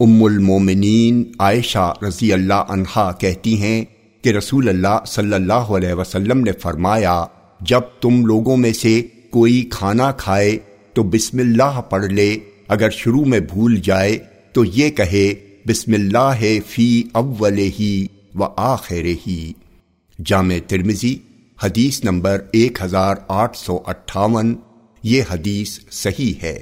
ام المومنین عائشہ رضی اللہ عنہا کہتی ہیں کہ رسول اللہ صلی اللہ علیہ وسلم نے فرمایا، جب تم لوگوں میں سے کوئی کھانا کھائے تو بسم اللہ پڑھ لے، اگر شروع میں بھول جائے تو یہ کہے، بسم اللہ فی اول ہی و آخر ہی جامع ترمزی حدیث نمبر ایک ہزار آٹھ سو اٹھاون، یہ حدیث صحیح ہے۔